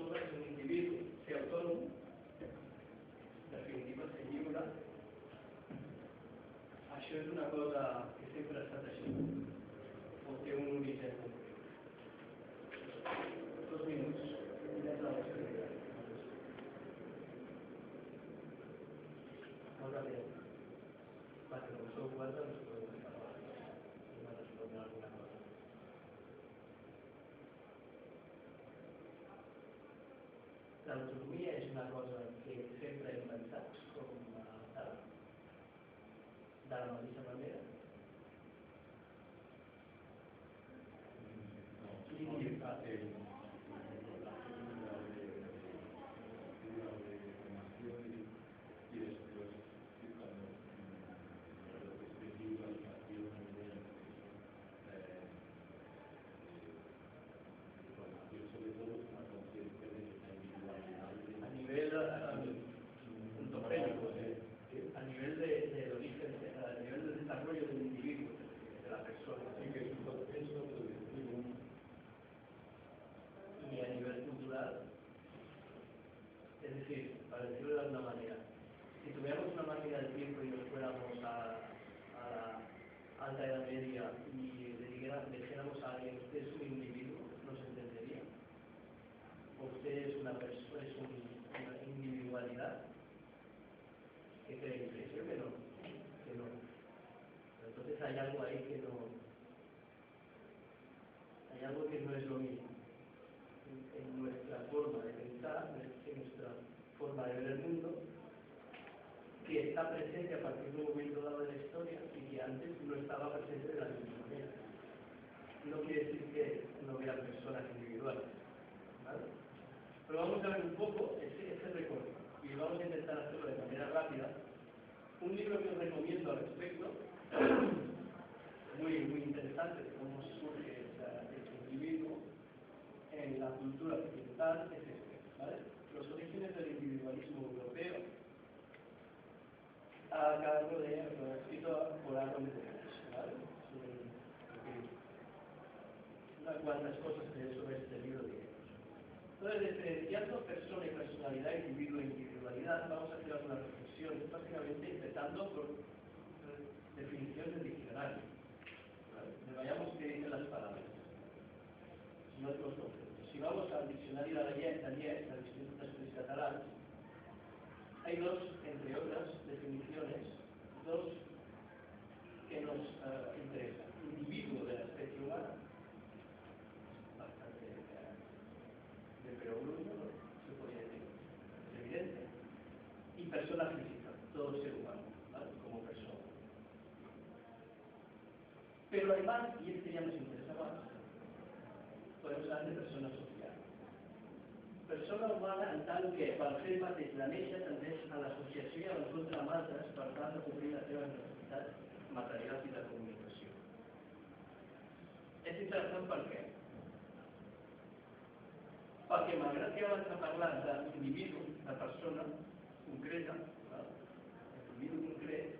persona és un individu, ser autònom, en definitiva ser lliure, això és una cosa que sempre ha estat així, o té un origen. Dos minuts. Quina és la idea? Molt ràpidament. Perquè com sou quatre, us podeu parlar. I me respondre alguna cosa. L'autonomia és una cosa que sempre hem Pero vamos a ver un poco ese, ese recorrido y vamos a intentar hacerlo de manera rápida. Un libro que os recomiendo al respecto, muy, muy interesante de cómo surge esa- ese individuo en la cultura occidental, es este. Los orígenes del individualismo europeo, a cargo de, lo escrito por Aaron ¿vale? Fin, unas cuantas cosas sobre este libro. Entonces, diferenciando persona y personalidad, individuo e individualidad, vamos a hacer algunas reflexiones, básicamente empezando por eh, definición del diccionario. ¿vale? Vayamos qué dicen las palabras, no los conceptos. Si vamos al diccionario de la Llet, del Instituto d'Estudis Catalans, hay dos, entre otras definiciones, dos que nos eh, interesan. Hay más, y este ya nos interesa más, podemos hablar de persona social. Persona humana en tant que pel fet mateix de néixer tendeix a l'associació i a l'encontre amb altres per tal de cobrir les seves necessitats materials i de comunicació. És interessant per què? Perquè malgrat que abans hem parlat d'individu, de persona concreta, individu concret,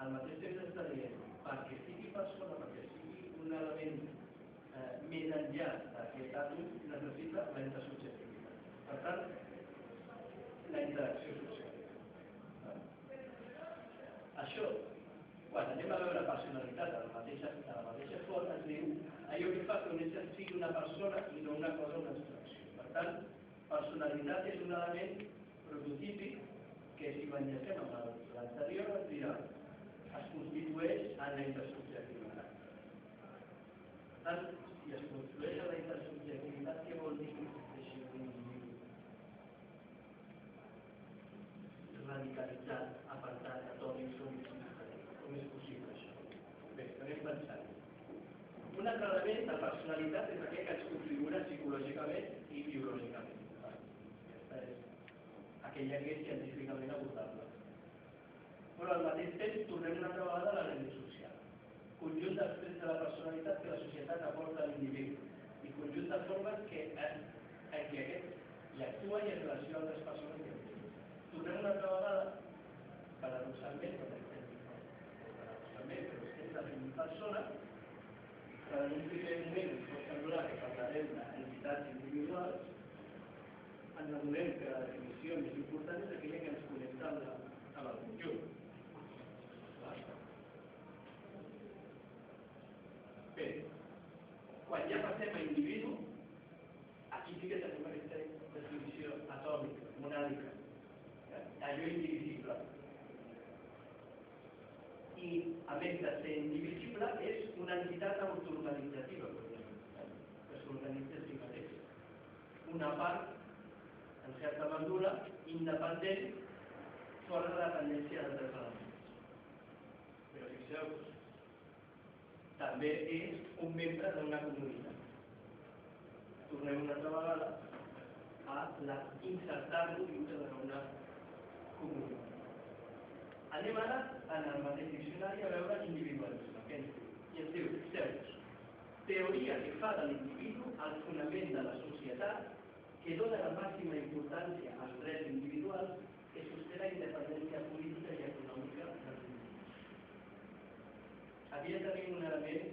al mateix temps està dient perquè persona, perquè sigui un element eh, més enllà d'aquest àtom, necessita la intersubjectivitat. Per tant, la interacció social. Això, quan anem a veure personalitat de la mateixa, de la mateixa forma, es diu allò que fa que un ésser sigui una persona i no una cosa, una abstracció. Per tant, personalitat és un element prototípic que si ho enllacem amb l'anterior es dirà es constitueix en la intersubjectivitat. Tant, si es construeix la intersubjectivitat, què vol dir que existeixi un individu radicalitzat, apartat, atòmic, som com és possible això? Bé, anem pensant. Un altre element de personalitat és aquell que ens configura psicològicament i biològicament. Aquesta és aquella que és científicament abordable. Però al mateix temps tornem una altra vegada a. Conjunt d'aspectes de la personalitat que la societat aporta a l'individu i conjunt de formes que, en, en què aquest hi actua i en relació a altres persones individus. Tornem una altra vegada, paradoxalment, paradoxalment, però estem definint persona, però en un primer moment ens pot semblar que parlarem d'entitats individuals, ens adonem que la definició més important és aquella que ens connecta amb, la, amb el conjunt. Val? Bé, quan ja passem a individu, aquí sí que tenim aquesta definició atòmica, monàdica, eh? allò indivisible. I, a més de ser indivisible, és una entitat autoorganitzativa, podríem dir, eh? que s'organitza a si mateixa. Una part en certa mesura, independent, de la dependència d'altres elements. Però fixeu-vos, també és un membre d'una comunitat. Tornem una altra vegada a la insertar-lo dintre d'una comunitat. Anem ara en el mateix diccionari a veure individualisme, què ens diu? I ens diu, fixeu-vos, teoria que fa de l'individu el fonament de la societat que dona la màxima importància als drets individuals que sosté la independència política i econòmica dels individus. Aquí ja tenim un element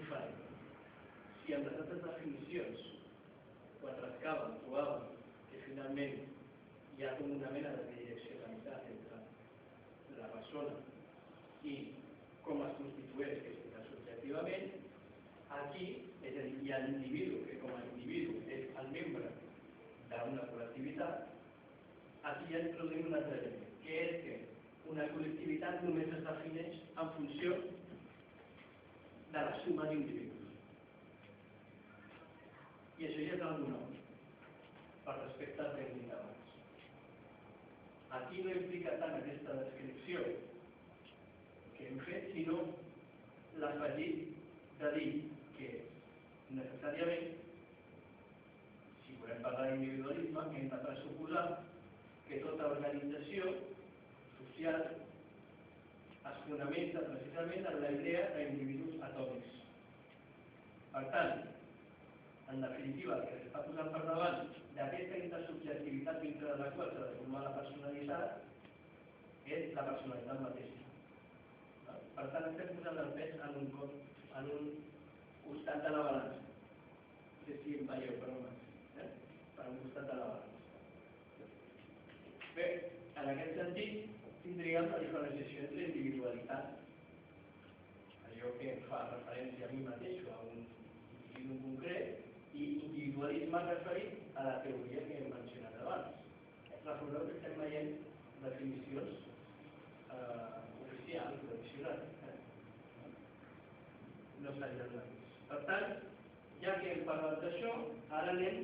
diferent. Si en les altres definicions, quan rascàvem, trobàvem que finalment hi ha com una mena de direccionalitat entre la persona i com es constitueix, que és subjectivament, aquí, és a dir, hi ha l'individu, que com a individu és el membre d'una col·lectivitat, aquí ja introduïm un altre element, que és que una col·lectivitat només es defineix en funció de la suma d'individus. I això ja és alguna nou, per respecte al que hem dit abans. Aquí no implica tant aquesta descripció que hem fet, sinó l'afegit de dir que necessàriament, si volem parlar d'individualisme, hem de pressuposar que tota organització social es fonamenta precisament en la idea d'individus atòmics. Per tant, en definitiva, el que s'està posant per davant d'aquesta intersubjectivitat dintre de la qual s'ha de formar la personalitat és la personalitat mateixa. Per tant, estem posant el pes en un, cop, en un costat de la balança. No sé si em veieu, però no. Eh? Per un costat de la balança. Bé, en aquest sentit, tindríem la diferenciació entre individualitat, allò que fa referència a mi mateix o a un individu concret, i individualisme referit a la teoria que hem mencionat abans. Recordeu que estem veient definicions eh, oficials, tradicionals. Eh? No s'han de Per tant, ja que hem parlat d'això, ara anem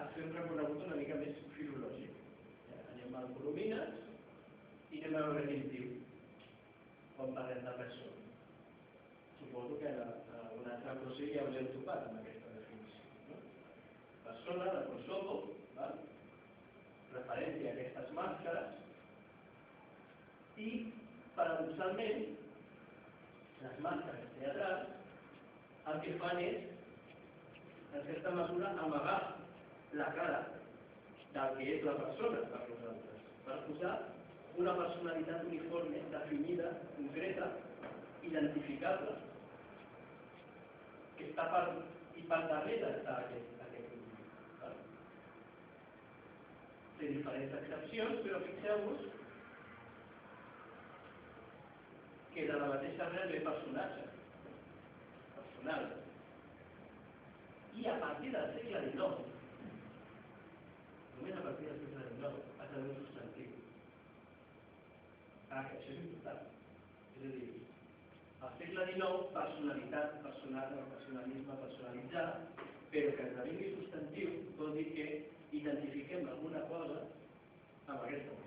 a fer un recorregut una mica més filològic. Anem al Coromines i anem a veure què diu quan parlem de persona. Suposo que a, a un altre procés ja us heu topat amb aquesta definició. No? Persona, de Kosovo, val? referència a aquestes màscares, i paradoxalment les màscares teatrals el que fan és en certa mesura amagar la cara del que és la persona per nosaltres, per posar una personalitat uniforme, definida, concreta, identificable, que està per, i per darrere està aquest, aquest val? Té diferents excepcions, però fixeu-vos que de la mateixa manera ve personatge, personal. I a partir del segle XIX, només a partir del segle XIX, ha de un substantiu. Ah, que això és important. És a dir, al segle XIX, personalitat, personal, personalisme, personalitzar, però que esdevingui substantiu vol dir que identifiquem alguna cosa amb aquesta persona.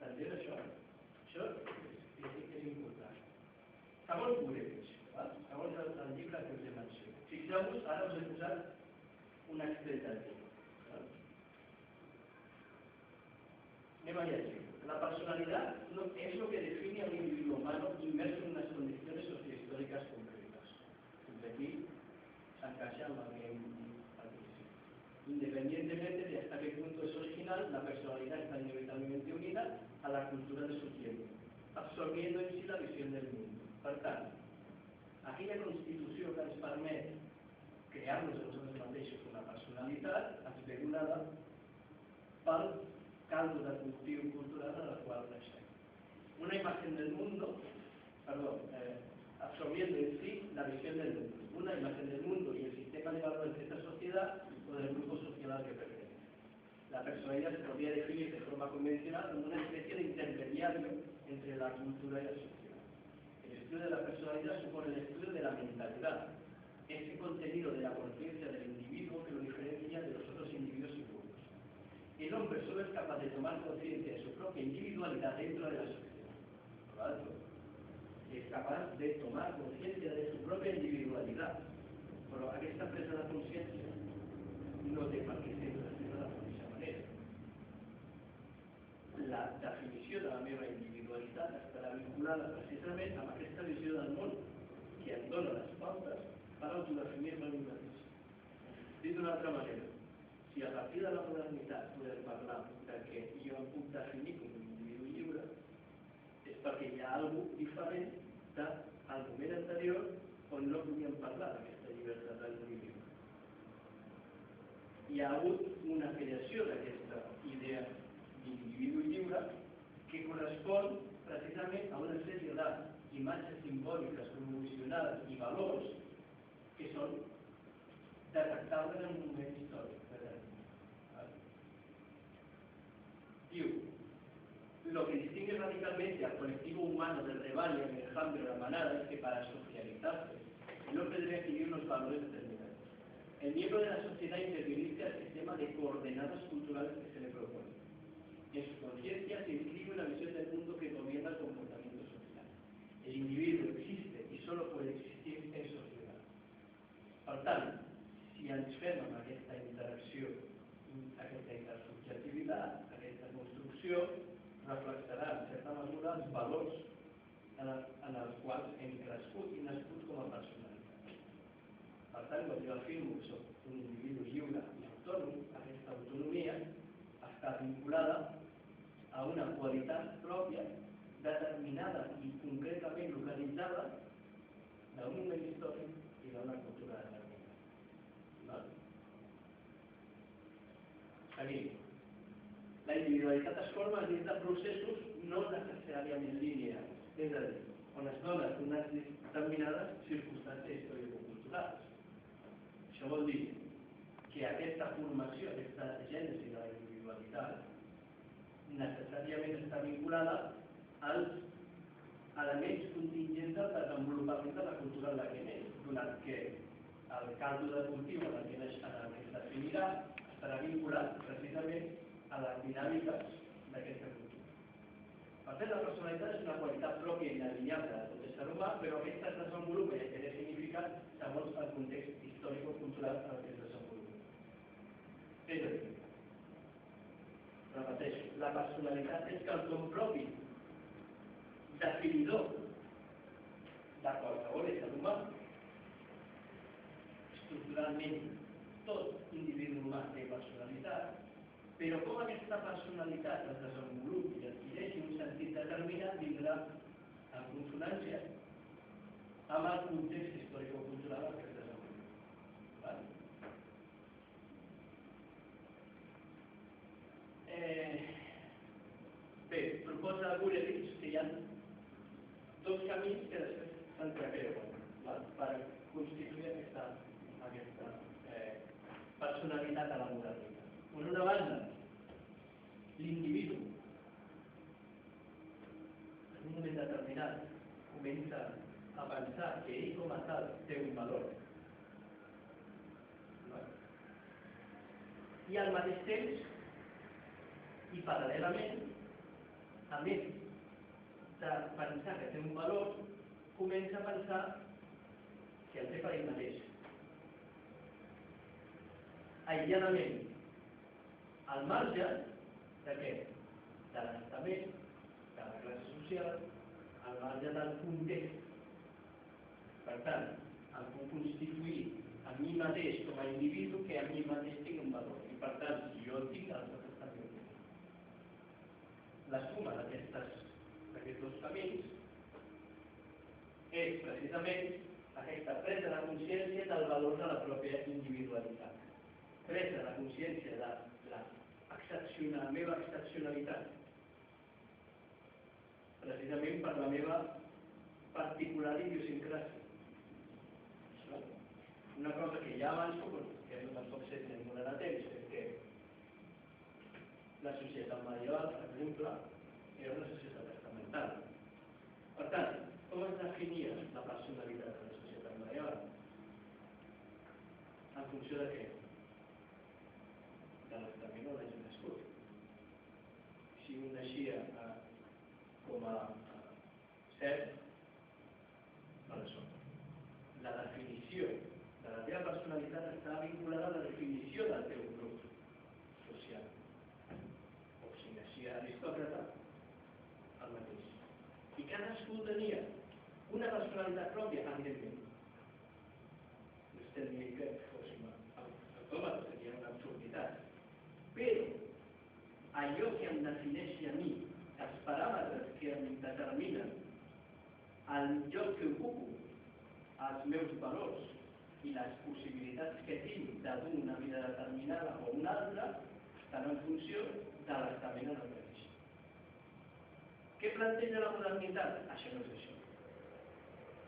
S'entén això? Això és, és, és important. Segons Gurevich, val? segons el, el llibre que us he mencionat. Fixeu-vos, ara us he posat un extret del llibre. val? Anem a llegir. La personalidad no, es lo que define a un individuo humano inmerso en unas condiciones sociohistóricas concretas. Desde aquí s'encaixa amb el que hem dit al principi. Independientemente de hasta qué punto es original, la personalidad está inevitablemente unida a la cultura de su tiempo, absorbiendo en sí la visión del mundo. Per aquella constitució que ens permet crear-nos a nosaltres mateixos una personalitat ens ve donada caldo de cultiu cultural en el qual naixem. Una imagen del mundo, perdón, eh, absorbiendo en sí la visión del mundo, una imagen del mundo y el sistema de valores de esta sociedad o del grupo social al que pertenece. La personalidad se podría definir de forma convencional como una especie de intermediario entre la cultura y la sociedad. El estudio de la personalidad supone el estudio de la mentalidad, ese contenido de la conciencia del individuo que lo diferencia de los otros individuos y grupos. El hombre solo es capaz de tomar conciencia de su propia individualidad dentro de la sociedad. Por lo alto, és capaç de tomar consciència de su pròpia individualitat. Però aquesta presa de consciència no per què ser expressiva de la mateixa manera. La definició de la estarà vinculada precisament amb aquesta visió del món que em dona les pautes per autodefinir-me a mi mateix. Dit d'una altra manera, si a partir de la modernitat podem parlar de que jo em puc definir com un individu lliure, és perquè hi ha alguna diferent del moment anterior on no podíem parlar d'aquesta llibertat de l'individu. Hi ha hagut una creació d'aquesta idea d'individu lliure que correspon precisament a una sèrie d'imatges simbòliques promocionades i valors que són detectables en un moment històric. determinat. Diu, Lo que distingue radicalmente al colectivo humano del rebaño, del enjambre, de la manada, es que para socializarse, el hombre debe adquirir unos valores determinados. El miembro de la sociedad interviene al sistema de coordenadas culturales que se le propone. En su conciencia se inscribe una visión del mundo que gobierna el comportamiento social. El individuo existe y solo puede existir en sociedad. Per tant, si ens fem amb aquesta interacció, aquesta intersubjectivitat, aquesta construcció, reflexarà en certa mesura els valors en, el, en els quals hem crescut i nascut com a personalitat. Per tant, quan jo afirmo que soc un individu lliure i autònom, aquesta autonomia està vinculada a una qualitat pròpia determinada i concretament localitzada d'un moment històric i d'una cultura determinada. Seguim. La individualitat es forma dins de processos no necessàriament lineals, és a dir, on es donen unes determinades circumstàncies historicoculturals. Això vol dir que aquesta formació, aquesta gènesi de la individualitat, necessàriament està vinculada als elements contingents del desenvolupament de la cultura en la donat que el caldo de cultiu en el que, neix, en definirà estarà vinculat precisament a les dinàmiques d'aquesta cultura. Per tant, la personalitat és una qualitat pròpia i inalienable de tot ésser humà, però aquesta es desenvolupa i té significat segons el context històric-cultural en el que es desenvolupa. És a dir, repeteixo, la personalitat és quelcom propi, definidor de qualsevol ésser humà, estructuralment tot individu humà té personalitat, però com aquesta personalitat es desenvolupi i adquireixi un sentit determinat vindrà en consonància amb el context històrico-cultural en què es desenvolupa. Val? Eh, proposa Gurevich que hi ha dos camins que després s'entrecreuen per constituir aquesta, aquesta eh, personalitat a la modernitat. Per una banda, l'individu en un moment determinat comença a pensar que ell com a tal té un valor val? i al mateix temps i paral·lelament a més de pensar que té un valor comença a pensar que el té per ell mateix. Aïlladament. Al marge de què? de l'estament de la classe social al marge del context. Per tant, em puc constituir a mi mateix com a individu que a mi mateix tinc un valor. I per tant, si jo tinc, el la suma d'aquests dos camins és precisament aquesta presa de consciència del valor de la pròpia individualitat. Presa de consciència de la, excepcional, la meva excepcionalitat, precisament per la meva particular idiosincràsia. Una cosa que ja avanço, que no tampoc sé si em donarà temps, la societat medieval, per exemple, era una societat estamental. Per tant, com es definia la personalitat de la societat medieval? En funció de què? De l'estament on hagi nascut. Si un naixia a, com a, a cert, persona. La definició de la teva personalitat està vinculada a la definició del teu grup social. O si naixia aristòcrata, el mateix. I cadascú tenia una personalitat pròpia, evidentment. No estem dient que fóssim autòmates, seria una absurditat. Però allò que em defineixi a mi, els paràmetres que em determinen el lloc que ocupo, els meus valors i les possibilitats que tinc de dur una vida determinada o una altra, estan en funció de l'estament en el Què planteja la modernitat? Això no és això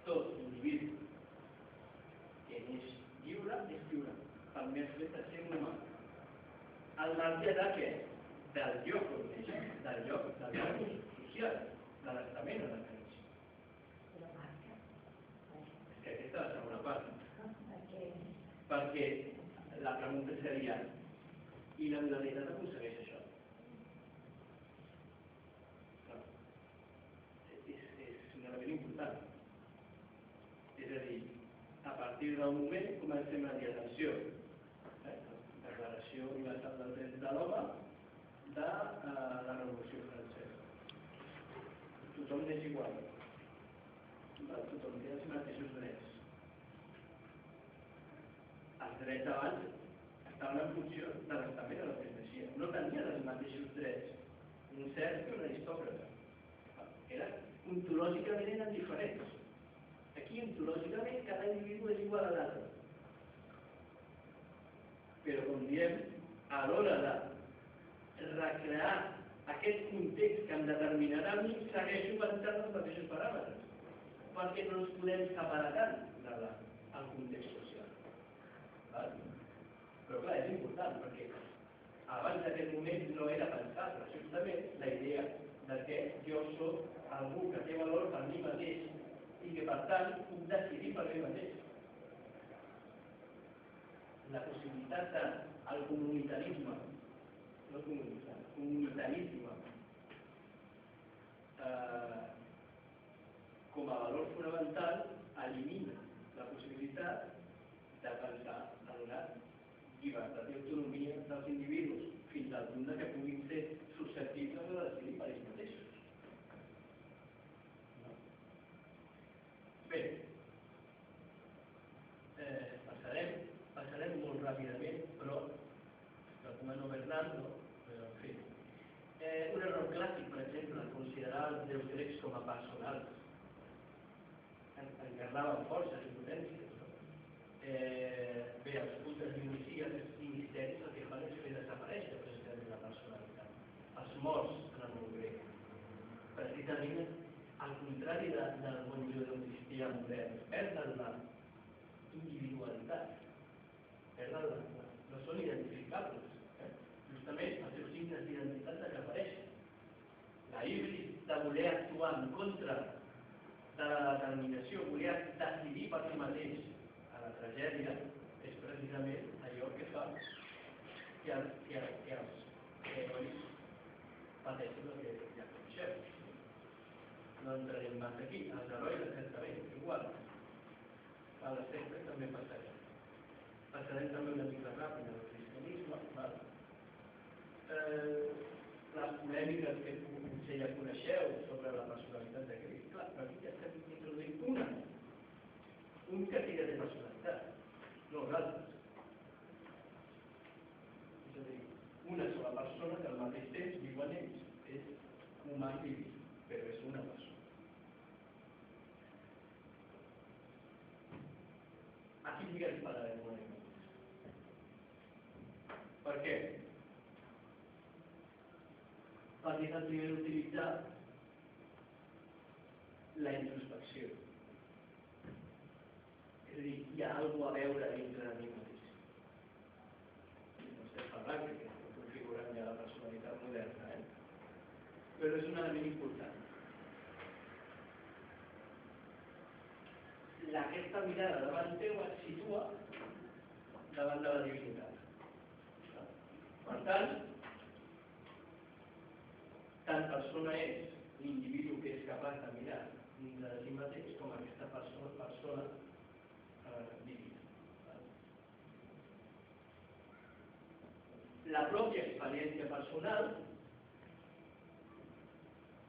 tot individu que és lliure és lliure pel més fet de ser humà al marge de què? del lloc on neix, del lloc, del lloc social, de l'estament on neix. És que aquesta és la segona part. Perquè la pregunta seria i la modalitat aconsegueix això? És, és un element important. És a dir, a partir del moment comencem a dir atenció. Eh? Declaració Universal dels Drets de l'Home de eh, la Revolució Francesa. Tothom és igual. Tothom té els mateixos drets. Els drets abans estaven en funció de l'estament de la que No tenien els mateixos drets un cert que un aristòcrata. Eren, ontològicament eren diferents Aquí, ontològicament, cada individu és igual a l'altre. Però, com diem, a l'hora de recrear aquest context que em determinarà a mi, segueixo pensant els mateixos paràmetres, perquè no ens podem separar tant del context social. Val? Però clar, és important, perquè abans d'aquest moment no era pensable, justament la idea de que jo sóc algú que té valor per mi mateix i que per tant puc decidir per mi mateix. La possibilitat del comunitarisme, no comunitarisme, comunitarisme eh, com a valor fonamental elimina la possibilitat de pensar en una llibertat i autonomia dels individus fins al punt que puguin ser susceptibles de decidir per ells mateixos. Bé, eh, passarem, passarem molt ràpidament interessant, no? Però, en fi. Eh, un error clàssic, per exemple, considerar els déus grecs com a personals. En, encarnaven forces i potències. No? Eh, bé, els cultes dionisies i misteris el que fan és fer desaparèixer precisament la personalitat. Els morts en el món grec. Precisament al contrari de, del bon judeocristià modern, perden la individualitat, perden la, no són identificables. Eh? Justament els seus signes d'identitat desapareixen. La híbris de voler actuar en contra de la determinació, voler decidir per si mateix a la tragèdia, és precisament allò que fa que, el, que, que els herois pateixin el que ja coneixem no entrarem més aquí, els herois exactament, igual. A les sectes també passarem. Passarem també una mica ràpid al cristianisme, val? Eh, les polèmiques que potser ja coneixeu sobre la personalitat de Crist, clar, però aquí ja estem introduint una, un que que té personalitat, no els altres. És a dir, una sola persona que al mateix temps diuen ells. És humà i diví, però és una persona. Aquí sí que ens parlarem una mica més. Per què? Perquè és el primer d'utilitzar la introspecció. És a dir, hi ha alguna a veure dintre de mi mateix. No estem parlant que estem configurant ja la personalitat moderna, eh? però és un element important. La, aquesta mirada davant teu et situa davant de la divinitat. Per tant, tant persona és l'individu que és capaç de mirar dins de si mateix com aquesta persona, persona eh, divina. La pròpia experiència personal,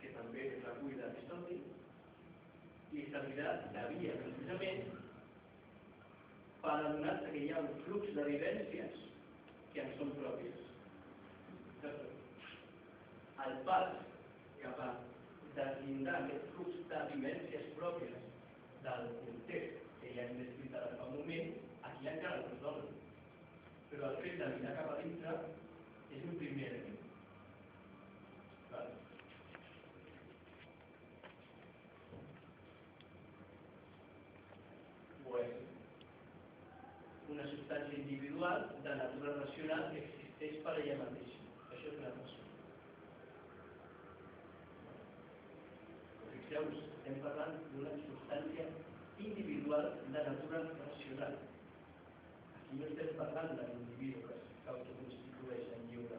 que també recull d'Aristòtil, li servirà de via precisament per adonar que hi ha un flux de vivències que en són pròpies. El pas cap a deslindar aquest flux de vivències pròpies del context que ja hem descrit ara fa un moment, aquí encara no es. Però el fet de mirar cap a dintre és un primer element. Vale. Pues, una substància individual de natura racional que existeix per ella mateixa. Això és una persona. Fixeu-vos, estem parlant d'una substància individual de natura racional. Aquí no estem parlant de l'individu que s'autoconstitueix en lliure.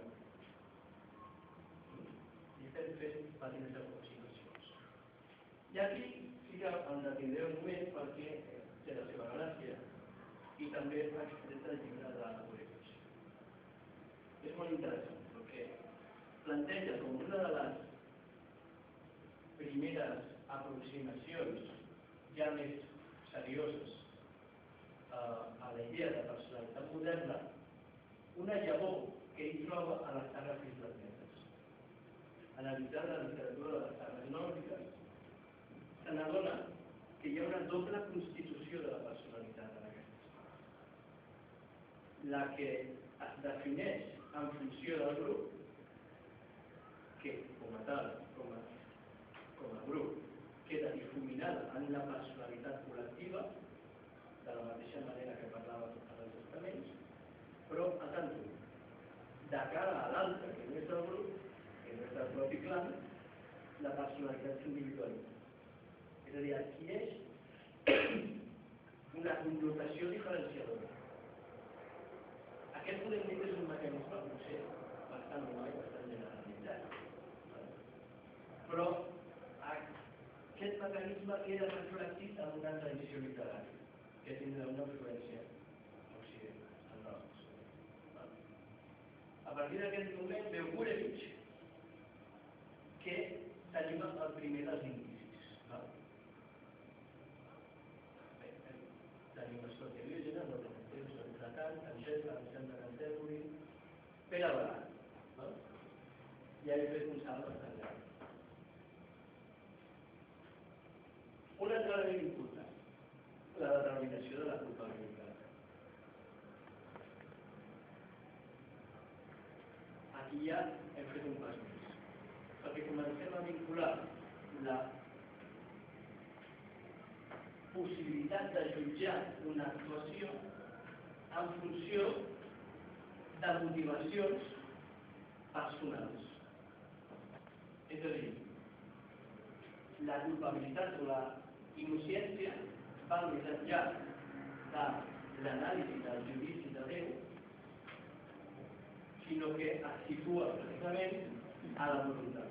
I estem fent petites aproximacions. I aquí sí que em detindré un moment perquè té la seva gràcia i també extret el llibre de la purificació. És molt interessant perquè planteja com una de les primeres aproximacions ja més serioses eh, a la idea de moderna una llavor que ell troba a les sagues islandeses. Analitzant la literatura de les sagues nòrdiques, se n'adona que hi ha una doble constitució de la personalitat en aquestes La que es. Defineix en funció del grup, que com a tal, com a, com a grup, queda difuminada en una personalitat col·lectiva, de la mateixa manera que parlava els estaments, però a tant de cara a l'altre, que no és del grup, que no és del propi clan, la personalitat s'individualitza. És a dir, adquireix una connotació diferenciadora. Aquest podem dir que és un mecanisme potser bastant normal i bastant generalitzat. Però aquest mecanisme queda reflectit en una tradició literària que tindrà una influència A partir d'aquest moment veu Gurevich que tenim el primer dels indicis. Val? tenim Escòcia Diògenes, no tenim temps, són Tratant, Angel, Alexandre Canterbury, Pere Barat. Val? Ja he fet un salt bastant llarg. Un altre important, la determinació de la culpabilitat. Ja hem fet un pas més, perquè comencem a vincular la possibilitat de jutjar una actuació en funció de motivacions personals. És a dir, la culpabilitat o la innocència va més enllà de l'anàlisi del judici de Déu, sinó que es situa precisament a la voluntat.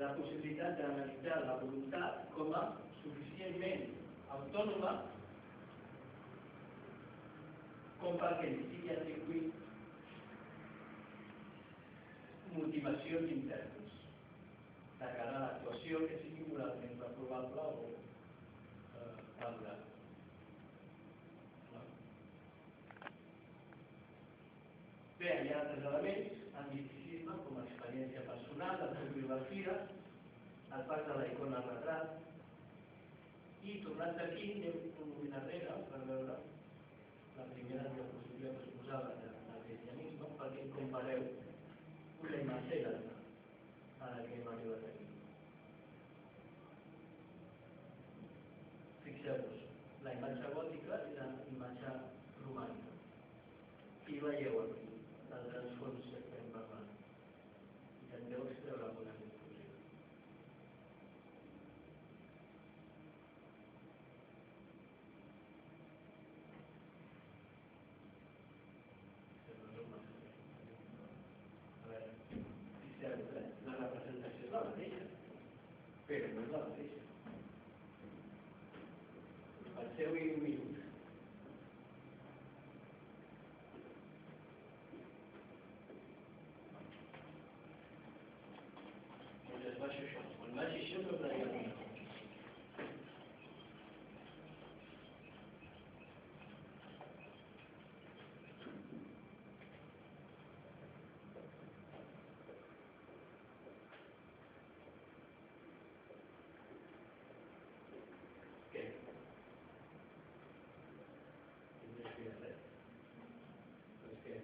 La possibilitat d'analitzar la voluntat com a suficientment autònoma com perquè li sigui atribuït motivacions internes de cara a l'actuació que sigui moralment reprovable o eh, valorable. Elements, en misticisme, com a experiència personal, autobiografia, el pas de la icona al retrat, i tornant aquí, anem un moment enrere per veure la primera diapositiva que us posava del cristianisme, perquè compareu una imatge i l'altra a la que hem arribat aquí. Fixeu-vos, la imatge gòtica i la imatge romànica. I veieu aquí el transfons que estem parlant. I en deu extreure alguna conclusió. A veure, fixeu-vos, eh? la representació és la mateixa, però no és la mateixa. Penseu-hi un minut. Doncs es baixa això. Quan baixi això, tornaria a dir. Què? No és que res. No és que...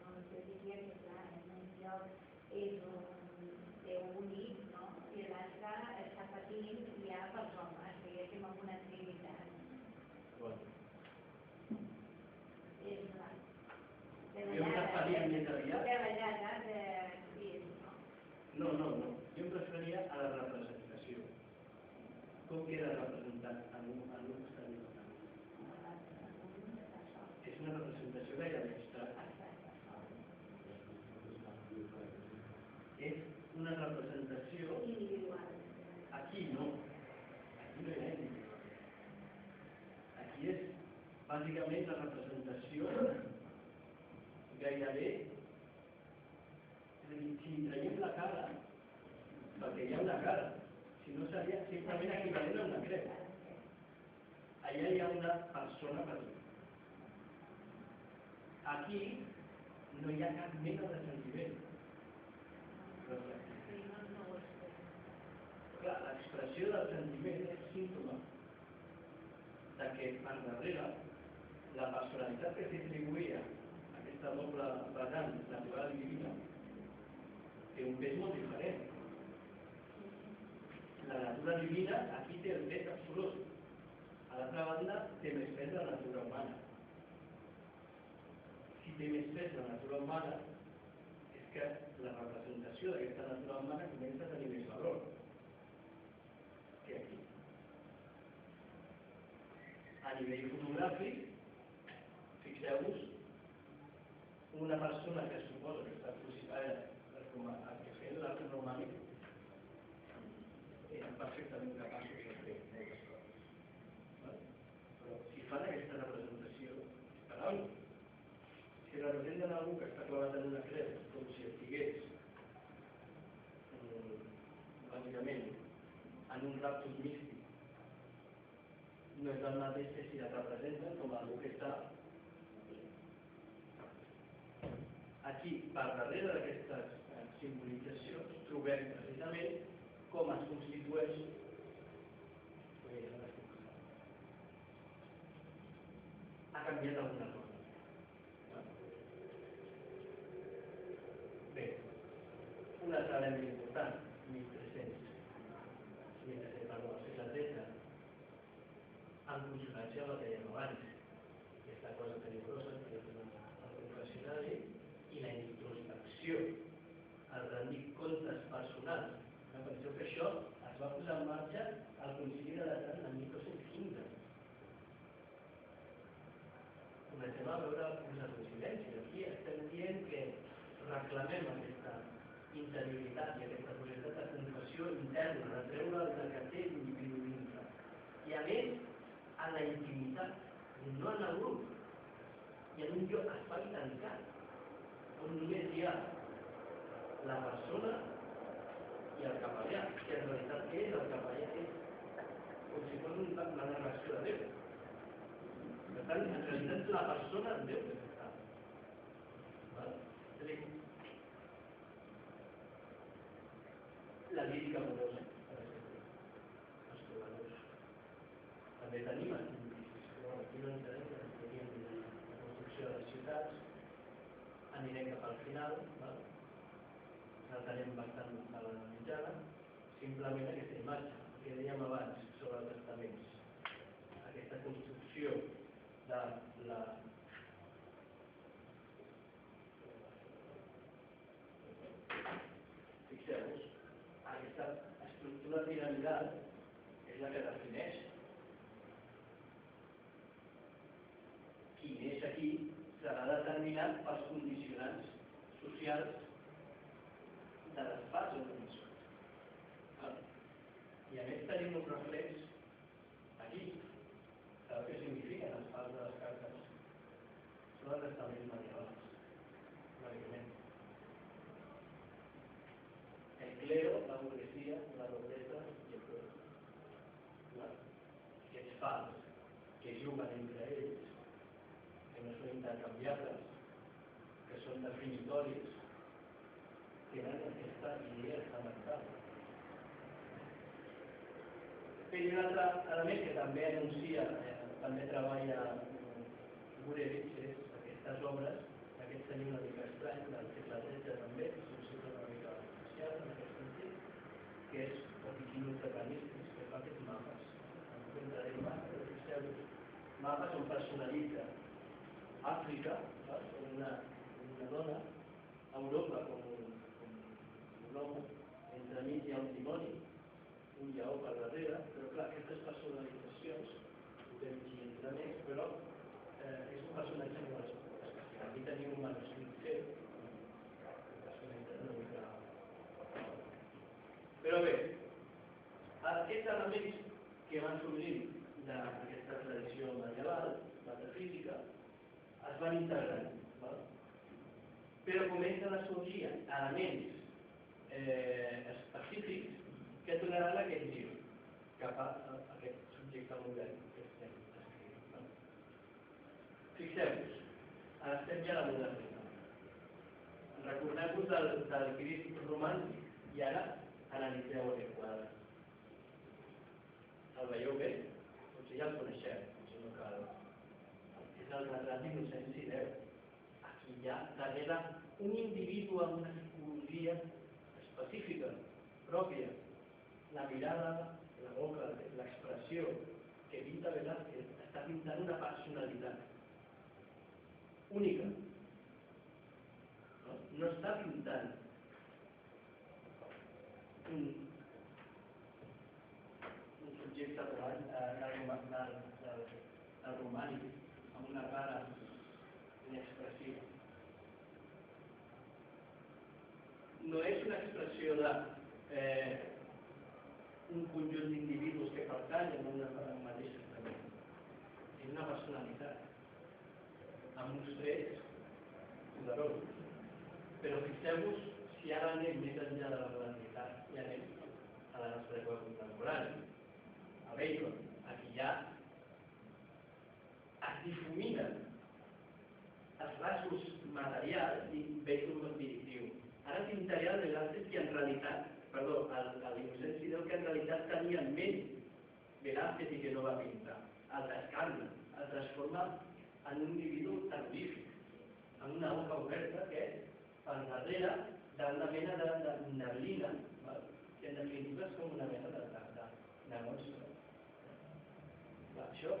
No, jo diria que clar, en un lloc és un Déu únic, no? I l'altre està patint ja pels homes, diguéssim, amb una trinitat. És una... Aviat- Treballada de... Sí, no? no, no. Jo em referia a la representació. Com queda representat en un, en un costat i l'altre. És una representació gairebé abstracta. És una representació... Individual. Aquí no. Aquí no hi ha individual. Aquí és bàsicament la representació gairebé... Si traiem la cara, perquè hi ha una cara, si no seria simplement equivalent a una creu. Allà hi ha una persona petita. Aquí no hi ha cap mena de sentiment. reflectit. Sí, no, no ho és. Clar, l'expressió del sentiment és símptoma de que per darrere la personalitat que s'atribuïa a aquesta doble vessant natural i divina té un pes molt diferent. La natura divina aquí té el pes absolut. A l'altra banda té més pes la natura humana. Si té més pes la natura humana és que la representació d'aquesta natura humana comença a tenir més valor que aquí. A nivell fotogràfic, fixeu-vos, una persona que es suposa que està crucificada com es constitueix Ui, ara estic passant. ha canviat alguna cosa. No? Bé, un altre element important, 1300, 1300 perdó, al segle XIII, en consonància amb el que dèiem abans, aquesta cosa perillosa que és el confessionari i la introspecció, el rendir comptes personals. No penseu que això es va posar en marxa al Concili de Lateran en 1215. Comencem a veure una coincidència. Aquí estem dient que reclamem aquesta interioritat i aquesta possibilitat de confessió interna, de treure el que té l'individu dintre. I a més, en la intimitat, no en el grup, i en un lloc espai tancat, on només hi ha la persona i el capellà, que en realitat què és el capellà? És com si fos una, una narració de Déu. Per tant, en realitat és la persona en Déu que està. Val? És a dir, la lírica amorosa, els trobadors. També tenim aquí no entenem que teníem la construcció de les ciutats, anirem cap al final, val? saltarem bastant a la mitjana, simplement aquesta imatge que dèiem abans sobre els testaments. Aquesta construcció de la fixeu-vos, aquesta estructura piramidal és la que defineix qui neix aquí serà determinat pels condicionants socials de les parts on neix. I a més tenim un reflex aquí. Sabeu què signifiquen les parts de les cartes? Són els estaments medievals, bàsicament. El clero, la burguesia, la noblesa i el pueblo. Aquests pals que juguen entre ells, que no són intercanviables, que són definitoris, tenen aquesta idea estamental. Però hi ha un altre element que també anuncia, eh, també treballa Gurevich, és aquestes obres, aquest senyor una mica estrany, del segle XIII també, és un segle una mica especial en aquest sentit, que és Oficinus Tecanistis, que fa aquests mapes. No entraré más, però fixeu-vos, mapes on personalitza Àfrica, una, una dona, Europa com un home, entremig hi ha un dimoni, un lleó per darrere, però clar, aquestes personalitzacions, podem dir entre més, però eh, és un personatge molt especial. Aquí tenim un manuscrit fet, una mica... Però bé, aquests elements que van sorgint d'aquesta tradició medieval, metafísica, es van integrant. Val? Però comencen a sorgir elements eh, específics que donaran aquest gir cap a, a aquest subjecte modern que estem descrivint. No? Fixeu-vos, ara estem ja a la modernitat. Recordeu-vos del, del Crist romàntic i ara analitzeu aquest quadre. El veieu bé? Potser ja el coneixeu, potser no cal. És el retrat d'Innocenci Déu. Aquí hi ha darrere un individu amb una psicologia específica, pròpia, mirada, la boca, l'expressió que pinta Velázquez està pintant una personalitat única. esos individuos que pertanyen a una mateixa família. És una personalitat, amb uns trets poderosos. Però fixeu-vos si ara anem més enllà de la modernitat i anem a la nostra època contemporània, a Bacon, aquí ja es difuminen els rasos materials i Bacon vol dir, diu, ara és material de l'altre que en realitat perdó, el, el Fidel que en realitat tenia en ment Velázquez i que no va pintar. El descarna, el transforma en un individu terrorífic, en una boca oberta que per al darrere d'una mena de, de neblina, que en definitiva és com una mena de, de, de, de monstre. Això,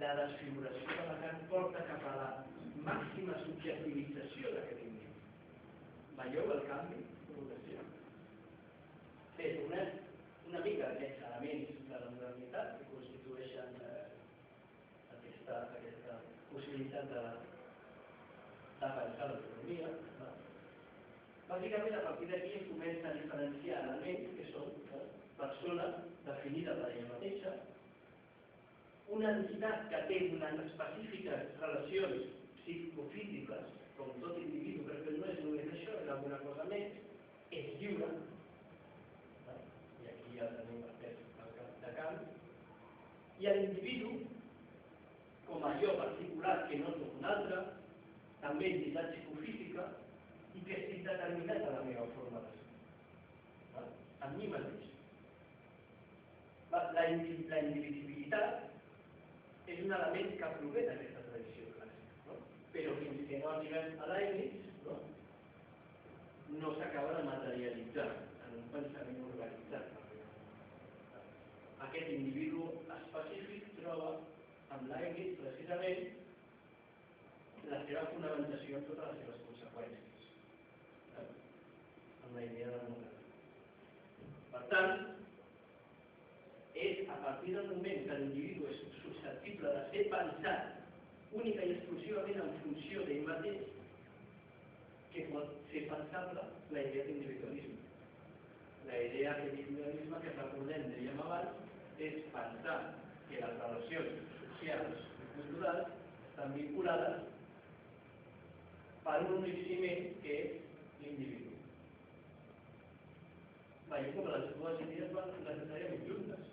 la desfiguració de la gran porta cap a la màxima subjectivització d'aquest individu. Veieu el canvi? Progressiu. Bé, una, una mica d'aquests elements de la modernitat que constitueixen eh, aquesta, aquesta possibilitat de, de pensar l'economia. No? Bàsicament, a partir d'aquí es comença a diferenciar elements que són eh, persona definida per ella mateixa, una entitat que té unes específiques relacions psicofísiques, com tot individu, perquè no és només això, és alguna cosa més, és lliure, i aquí ja tenim el pes de camp, i l'individu, com a jo particular que no és un altre, també entitat psicofísica, i que estic determinat a la meva forma de ser, amb mi mateix. La, la, indivisibilitat és un element que prové d'aquesta tradició clàssica, no? però fins que no arribem a l'Egnitz no, no s'acaba de materialitzar en un pensament organitzat. Aquest individu específic troba amb l'Egnitz precisament la seva fonamentació en totes les seves conseqüències, amb la idea de model. Per tant, és a partir del moment que l'individu és susceptible de ser pensat única i exclusivament en funció d'ell mateix que pot ser pensable la idea d'individualisme. La idea d'individualisme que recordem, dèiem abans, és pensar que les relacions socials i culturals estan vinculades per un únic ciment que és l'individu. Veiem com les dues idees van necessàriament juntes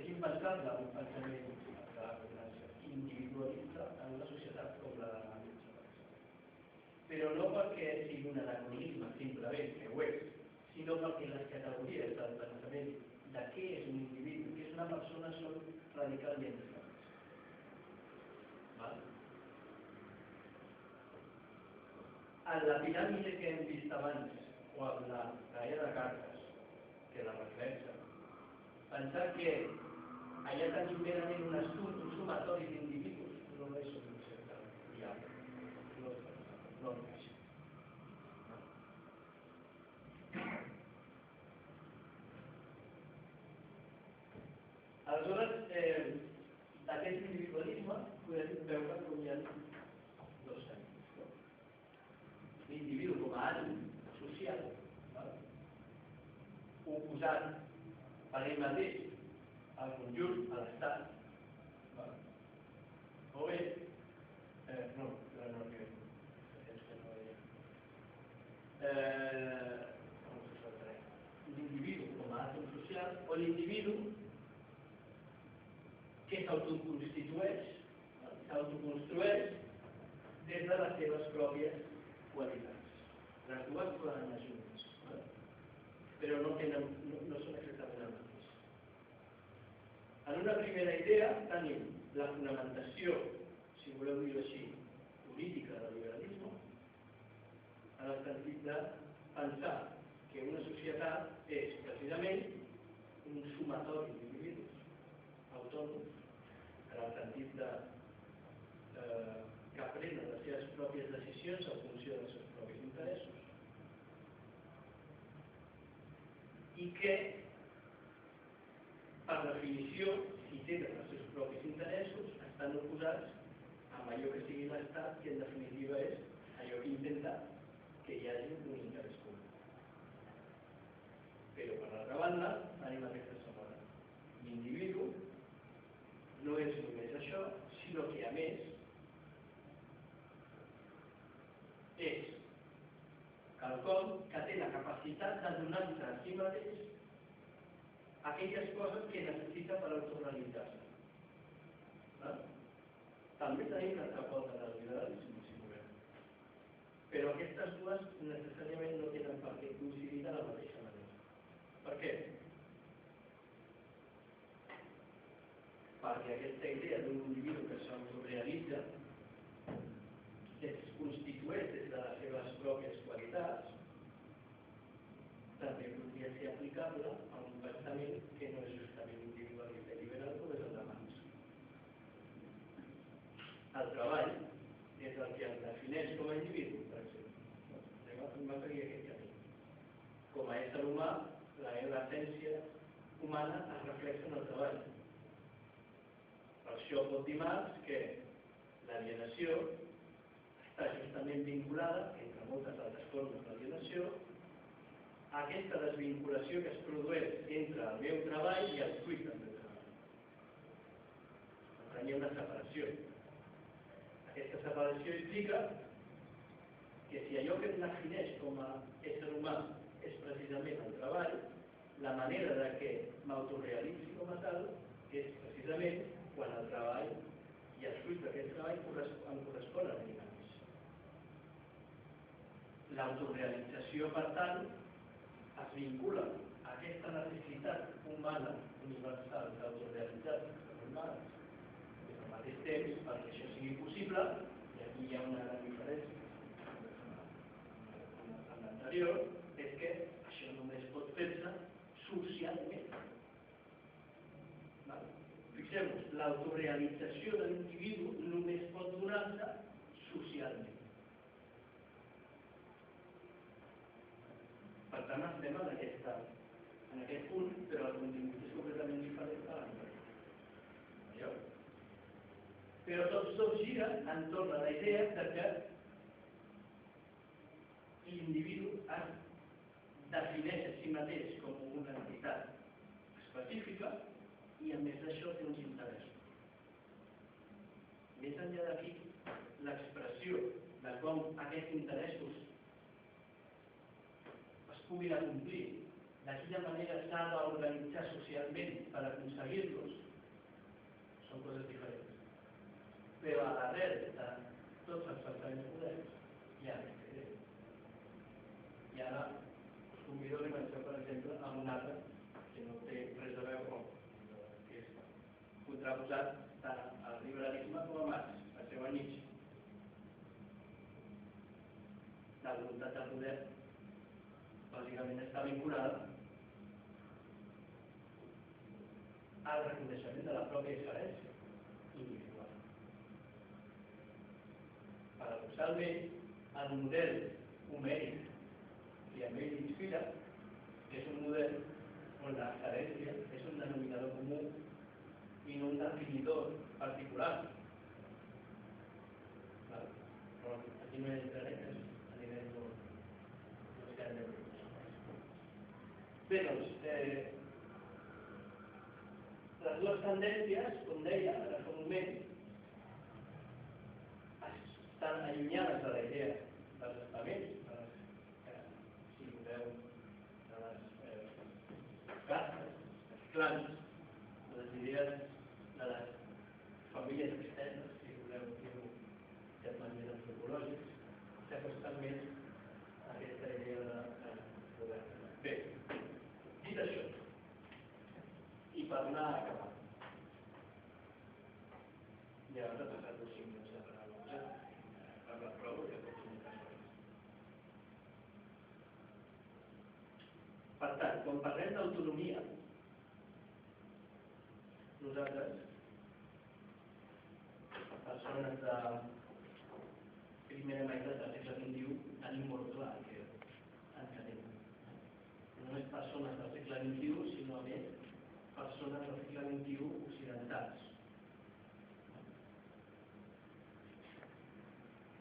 és impensable un pensament individualista en una societat com la de la Però no perquè sigui un anacronisme, simplement, que ho és, sinó perquè les categories del pensament de què és un individu, què és una persona, són radicalment diferents. En la piràmide que hem vist abans, o en la caia de cartes, que la reflexa, pensar que allà tenim merament un, assumpte, un sumatori d'individus, no és un concepte viable. No, no encaixa. Aleshores, eh, d'aquest individualisme podem veure com hi ha dos sentiments. No? Ànim social, val? oposat per ell mateix al conjunt, a l'estat. O bé, eh, no, però no que eh, l'individu com a àtom social o l'individu que s'autoconstitueix, s'autoconstrueix des de les seves pròpies qualitats. Les dues poden anar però no, tenen, no, no són exactament. En una primera idea tenim la fonamentació, si voleu dir-ho així, política del liberalisme, en el sentit de pensar que una societat és precisament un sumatori d'individus autònoms, en el sentit de eh, que prenen les seves pròpies decisions en funció dels seus propis interessos i que per definició, si tenen els seus propis interessos, estan oposats amb allò que sigui l'Estat, que en definitiva és allò que intenta que hi hagi un interès comú. Però, per l'altra banda, tenim aquesta segona. L'individu no és només això, sinó que, a més, és quelcom que té la capacitat de donar-se a si mateix aquelles coses que necessita per autorrealitzar-se. També tenim l'altra pota del liberalisme, si volem. Però aquestes dues necessàriament no tenen per què coincidir de la mateixa manera. Per què? perquè aquesta idea d'un individu que s'autorealitza, que es constitueix des de les seves pròpies qualitats, també podria ser aplicable a un pensament que no és justament individualista i liberal com és el de Marx. El treball és el que el defineix com a individu, per exemple. Anem a seguir aquest camí. Com a ésser humà, l'essència humana es reflexa en el treball. Això pot dir Marx que l'alienació està justament vinculada, entre moltes altres formes d'alienació, aquesta desvinculació que es produeix entre el meu treball i el fruit del meu treball. Per tant, una separació. Aquesta separació implica que si allò que em defineix com a ésser humà és precisament el treball, la manera de que m'autorealitzi com a tal és precisament quan el treball i els fruits d'aquest treball em corresponen a mateix. L'autorealització, per tant, es vincula a aquesta necessitat humana universal d'autorealitzar-se humana i al mateix temps, perquè això sigui possible, i aquí hi ha una gran diferència amb l'anterior, és que això només pot fer-se socialment. Fixeu-vos, l'autorealització de l'individu només pot donar-se socialment. Per tant, estem en, aquesta, en aquest punt, però el contingut és completament diferent de l'anterior. Però tots dos giren entorn a la idea de que l'individu es defineix a si mateix com una entitat específica i a més d'això té uns interessos. Més enllà d'aquí, l'expressió de com aquests interessos puguin acomplir, de quina manera s'ha d'organitzar socialment per aconseguir-los, són coses diferents. Però a l'arrel de tots els pensaments moderns hi ha aquesta idea. I ara us convido a començar, per exemple, amb un altre que no té res a veure que és contraposat tant al liberalisme com a Marx, a seu Nietzsche. La voluntat de poder bàsicament està vinculada al reconeixement de la pròpia diferència individual. Paradoxalment, el model homèric que a ell inspira és un model on la diferència és un denominador comú i no un definidor particular. Però aquí no hi ha diferències a nivell no, no Bé, doncs, eh, les dues tendències, com deia fa un moment, estan allunyades de la idea dels estaments, eh, si voleu, de les eh, castes, dels clans, de les idees de les famílies externes, si voleu dir-ho de termes antropològics, s'acosten més a aquesta idea de, de poder. Bé, Dit això, i per anar acabant, i ara passat els 5 minuts de paraula, per la prova que pot ser moltes hores. Per tant, quan parlem d'autonomia, nosaltres, persones de primera meitat del segle XXI, tenim molt clar que entenem només persones del segle XXI, sinó a més persones del segle XXI occidentals.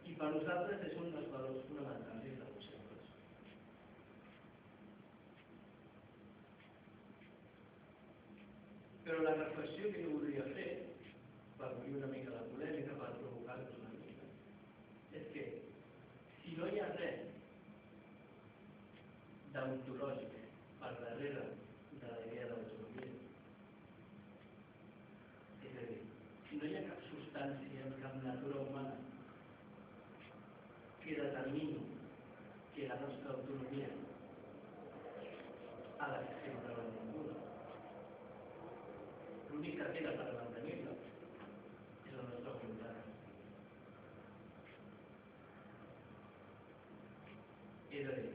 I per nosaltres és un dels és quedaremos.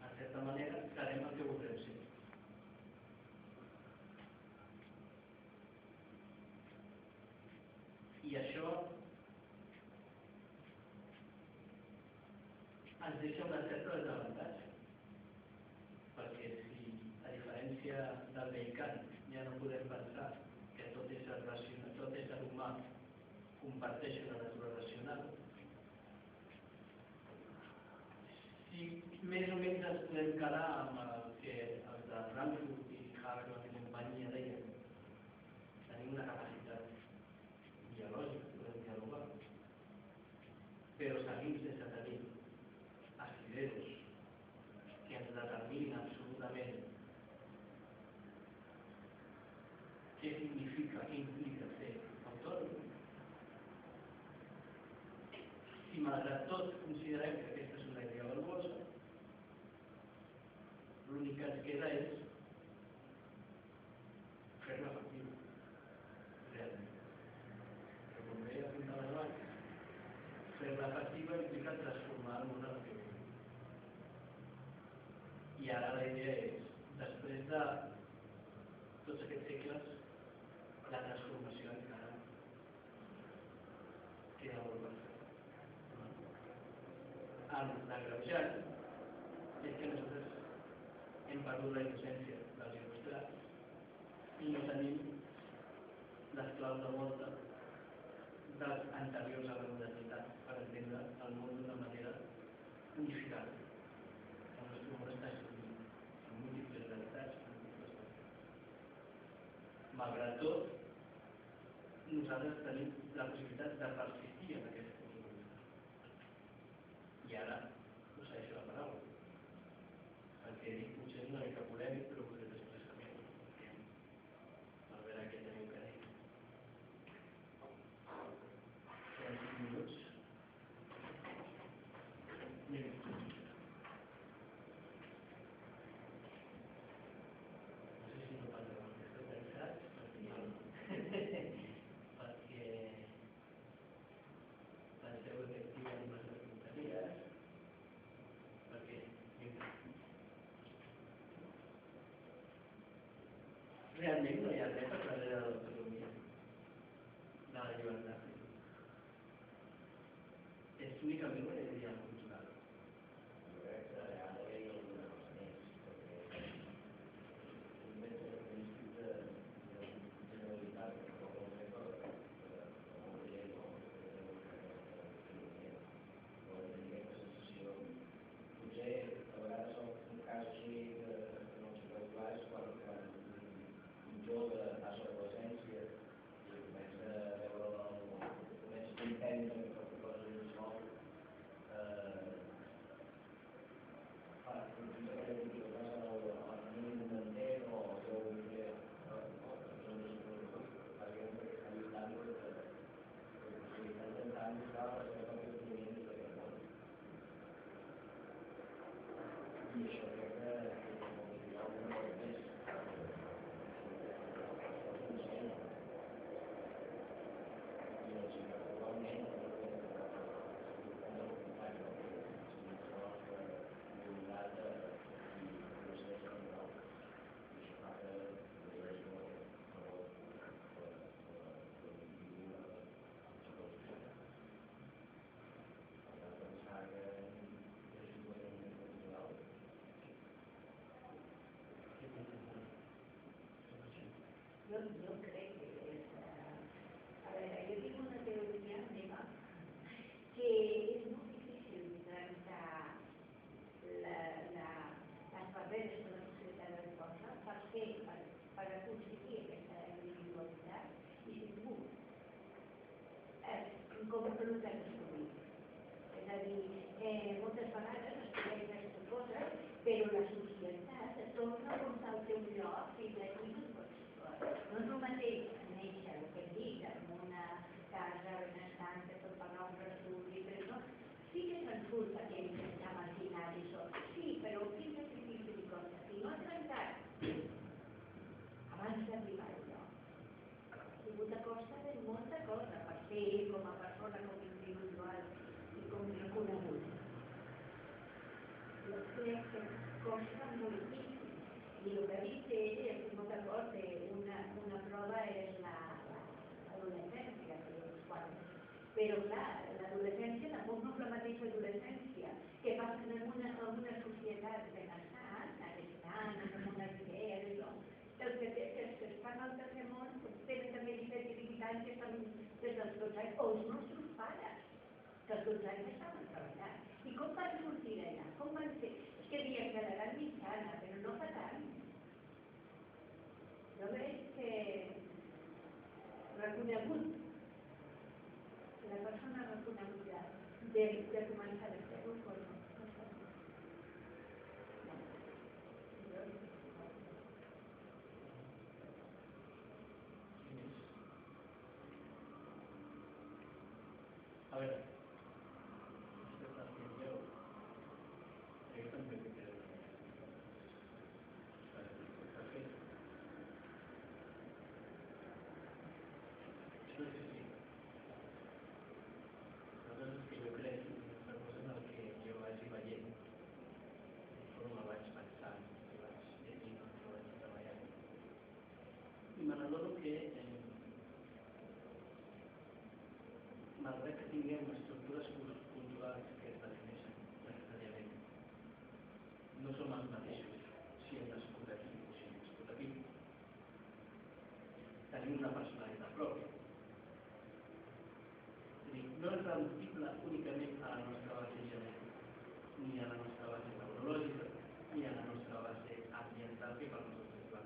De certa manera, farem el que voldrem ser. I això ens deixa encará perdut la innocència dels il·lustrats i no tenim les claus de volta dels anteriors a la modernitat per entendre el món d'una manera unificada. 你感觉 kategori. Then Però clar, l'adolescència tampoc no és la mateixa adolescència que passa en una, en una societat benestant, benestant, amb unes idees tot. Els que, els que estan al tercer món pues, tenen també dificultats que estan des dels 12 anys, o els nostres pares, que als 12 anys estaven treballant. I com van sortir d'allà? Com van ser? És que diem que l'edat mitjana, però no fa tant. Jo veig que reconegut, persona reconeguda de, de començar a fer-ho, pues no. A veure, vostè sap que jo, jo també m'he quedat per fer. Això és que sí. La cosa és que jo crec que una cosa en el que jo vagi veient, conforme vaig pensant, i vaig llegint, i vaig treballant, i me n'adono que eh, malgrat que tinguem estructures cul- culturals que es defineixen necessàriament, no som els mateixos si hem nascut aquí o si hem nascut aquí. Tenim una personalitat pròpia. No és reductible únicament a la nostra base genètica, ni a la nostra base neurològica, ni a la nostra base ambiental que per nosaltres és la.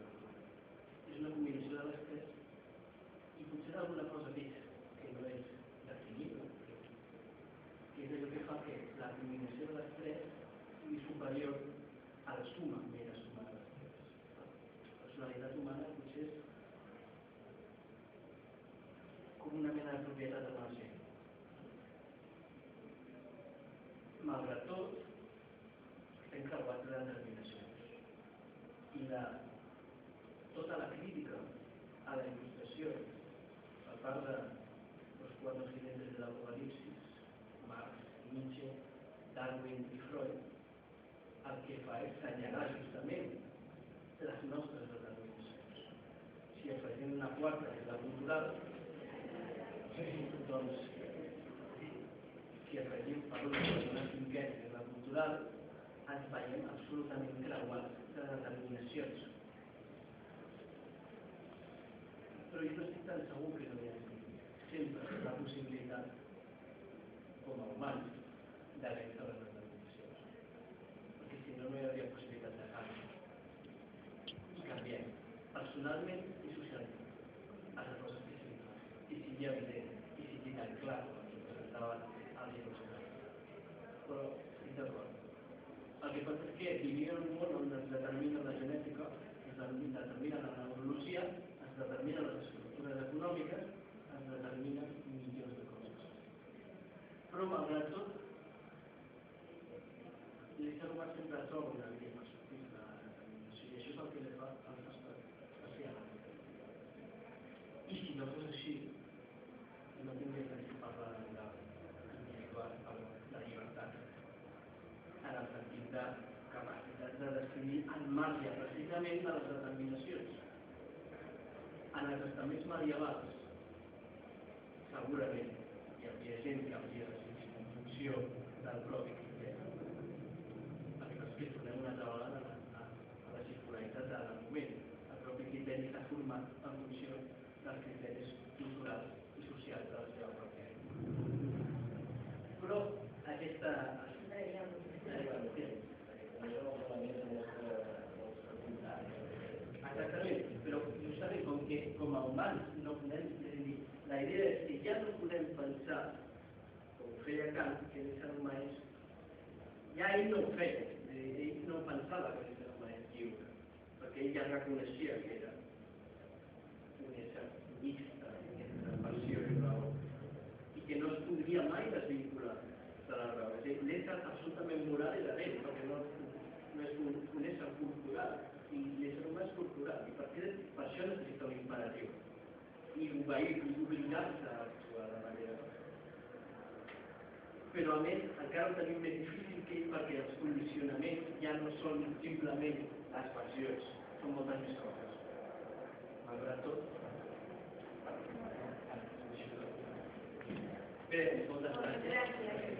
És una combinació de les tres i potser alguna cosa més que no és definible, que és allò que fa que la combinació de les tres sigui superior a la suma, mera en el sentit de capacitat de decidir al marge precisament de les determinacions. En els estaments medievals, segurament hi havia gent que havia decidit en funció del propi criteri. El que passa és que tornem una altra vegada a, la- a, a la circularitat del moment. El propi criteri s'ha format en funció dels criteris culturals i socials de la seva pròpia època. Però aquesta... Exactament, però justament com que com a humans no podem, és a dir, la idea és que ja no podem pensar, com ho feia Kant, que l'ésser humà és... Ja ell no ho feia, ell no pensava que l'ésser humà és lliure, perquè ell ja reconeixia que era un ésser mixta entre passió i raó, i que no es podria mai desvincular de la raó. És a dir, l'ésser absolutament moral era d'ell, perquè no, no és un, un ésser corporal, i l'ésser humà és corporal, i per, què, per això necessita un imperatiu. i obeir i obligar-se a actuar de manera però a més encara ho tenim més difícil ell perquè els condicionaments ja no són simplement les passions, són moltes més coses. Malgrat tot. Bé, moltes gràcies.